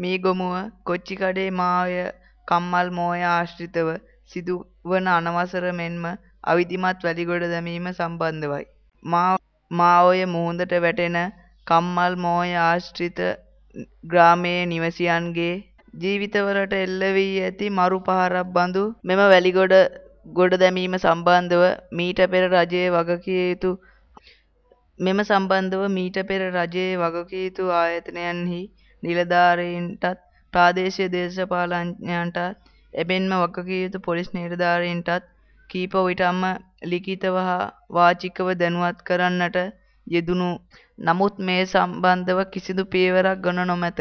මීගොමුව කොච්චිකඩේ මාඔය කම්මල් මෝය ආශ්‍රිතව සිදුවන අනවසර මෙන්ම අවිධිමත් වැලිගොඩ දැමීම සම්බන්ධවයි. මාඔය මුහුදට වැටෙන කම්මල් මෝය ආශ්‍රිත ග්‍රාමයේ නිවැසියන්ගේ ජීවිතවලට එල්ල වී ඇති මරු පහරක් බඳු මෙම වැලිගොඩ ගොඩ දැමීම සම්බන්ධව මීට පෙර රජය වගකිව යුතු මෙම සම්බන්ධව මීට පෙර රජයේ වගකිව යුතු ආයතනයන්හි නිලධාරීන්ටත් ප්‍රාදේශීය දේශපාලනඥයන්ටත් එමෙන්ම වගකිව යුතු පොලිස් නිලධාරීන්ටත් කීප විටක්ම ලිඛිතව හා වාචිකව දැනුවත් කරන්නට යෙදුණු නමුත් මේ සම්බන්ධව කිසිදු පියවරක් ගෙන නොමැත.